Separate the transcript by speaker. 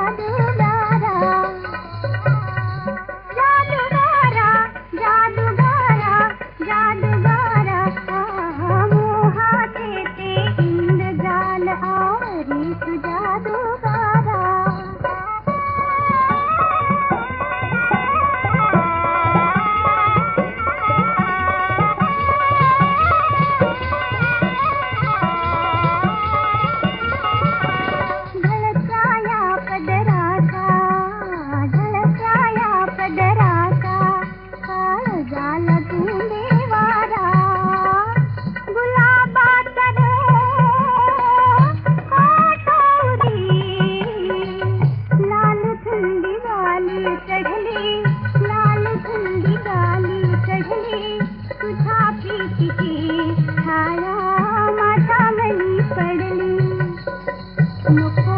Speaker 1: Papa. पडली। नको